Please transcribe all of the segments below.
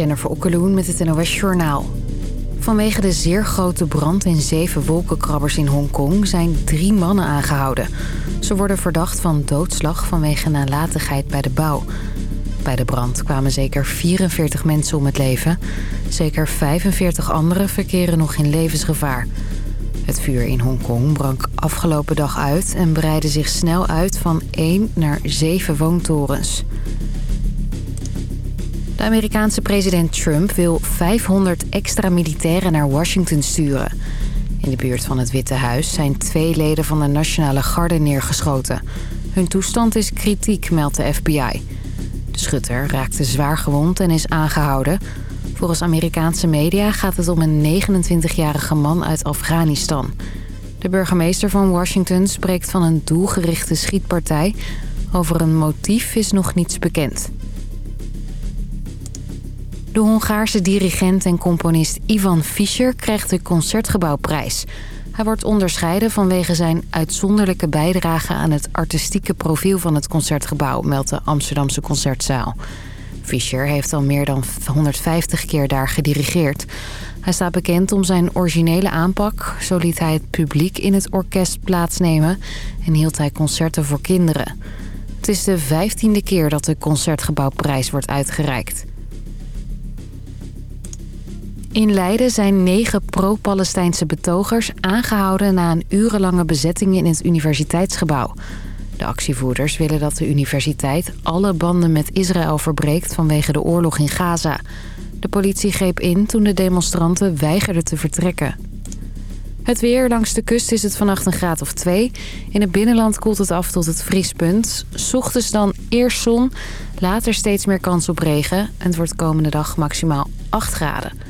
Jennifer Okkeloen met het NOS Journaal. Vanwege de zeer grote brand in zeven wolkenkrabbers in Hongkong... zijn drie mannen aangehouden. Ze worden verdacht van doodslag vanwege nalatigheid bij de bouw. Bij de brand kwamen zeker 44 mensen om het leven. Zeker 45 anderen verkeren nog in levensgevaar. Het vuur in Hongkong brak afgelopen dag uit... en breidde zich snel uit van één naar zeven woontorens... De Amerikaanse president Trump wil 500 extra militairen naar Washington sturen. In de buurt van het Witte Huis zijn twee leden van de Nationale Garde neergeschoten. Hun toestand is kritiek, meldt de FBI. De schutter raakte zwaar gewond en is aangehouden. Volgens Amerikaanse media gaat het om een 29-jarige man uit Afghanistan. De burgemeester van Washington spreekt van een doelgerichte schietpartij. Over een motief is nog niets bekend. De Hongaarse dirigent en componist Ivan Fischer krijgt de Concertgebouwprijs. Hij wordt onderscheiden vanwege zijn uitzonderlijke bijdrage aan het artistieke profiel van het Concertgebouw, meldt de Amsterdamse Concertzaal. Fischer heeft al meer dan 150 keer daar gedirigeerd. Hij staat bekend om zijn originele aanpak. Zo liet hij het publiek in het orkest plaatsnemen en hield hij concerten voor kinderen. Het is de vijftiende keer dat de Concertgebouwprijs wordt uitgereikt. In Leiden zijn negen pro-Palestijnse betogers aangehouden... na een urenlange bezetting in het universiteitsgebouw. De actievoerders willen dat de universiteit alle banden met Israël verbreekt... vanwege de oorlog in Gaza. De politie greep in toen de demonstranten weigerden te vertrekken. Het weer langs de kust is het vannacht een graad of twee. In het binnenland koelt het af tot het vriespunt. Ochtends dan eerst zon, later steeds meer kans op regen. En het wordt komende dag maximaal 8 graden.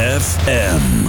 ZFM.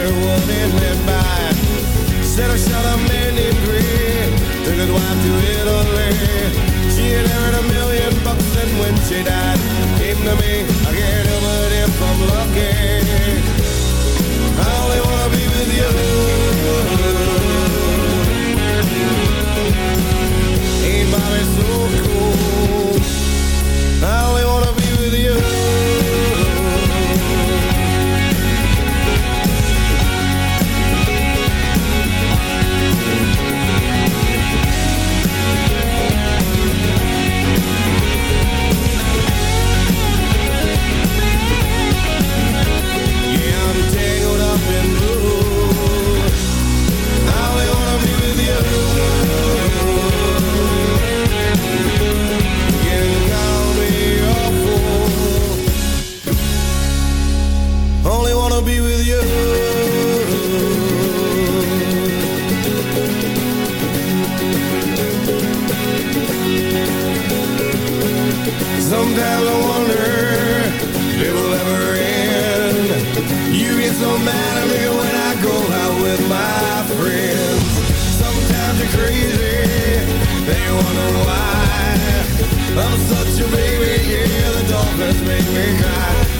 Her wanted me by. Said I shot a man named Grey, took his wife to Italy. She had earned a million bucks and when she died, came to me. I can't help it if I'm lucky. Sometimes I wonder if it will ever end. You get so mad at me when I go out with my friends. Sometimes you're crazy, they wonder why. I'm such a baby, yeah, the dolphins make me cry.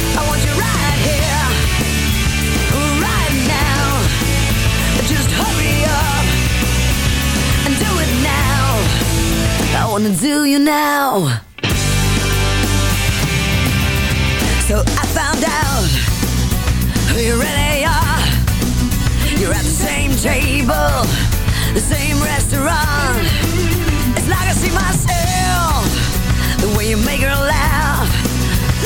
I want you right here, right now. Just hurry up and do it now. I wanna do you now. So I found out who you really are. You're at the same table, the same restaurant. It's like I see myself, the way you make her laugh.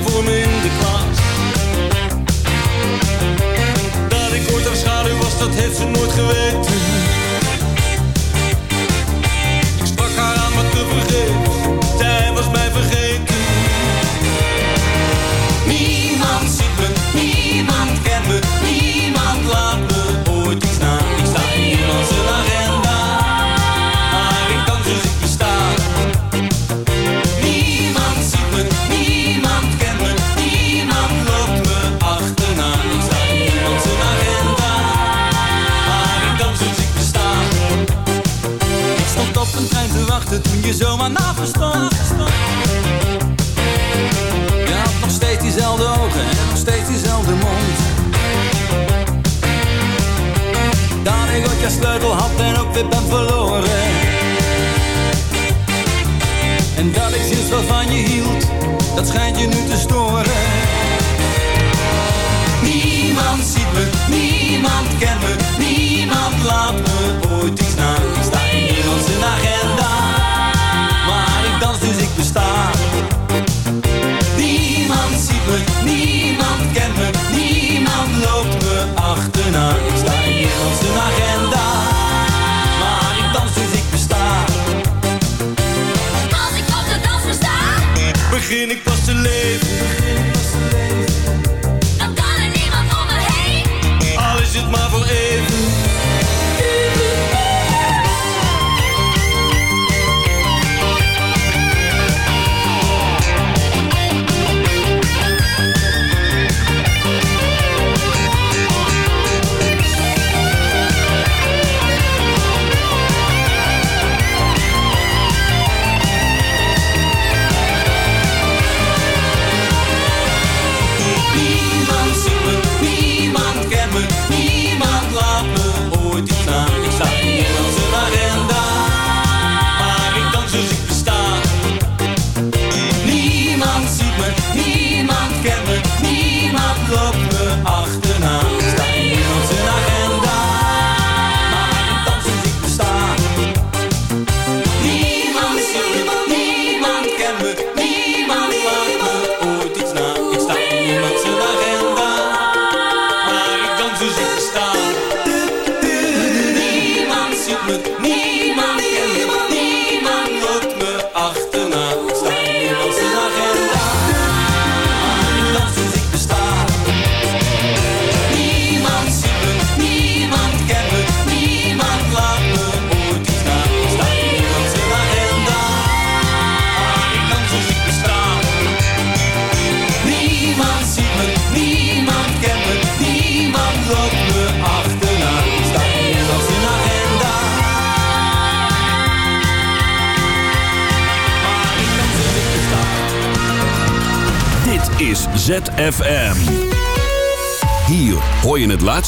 voor me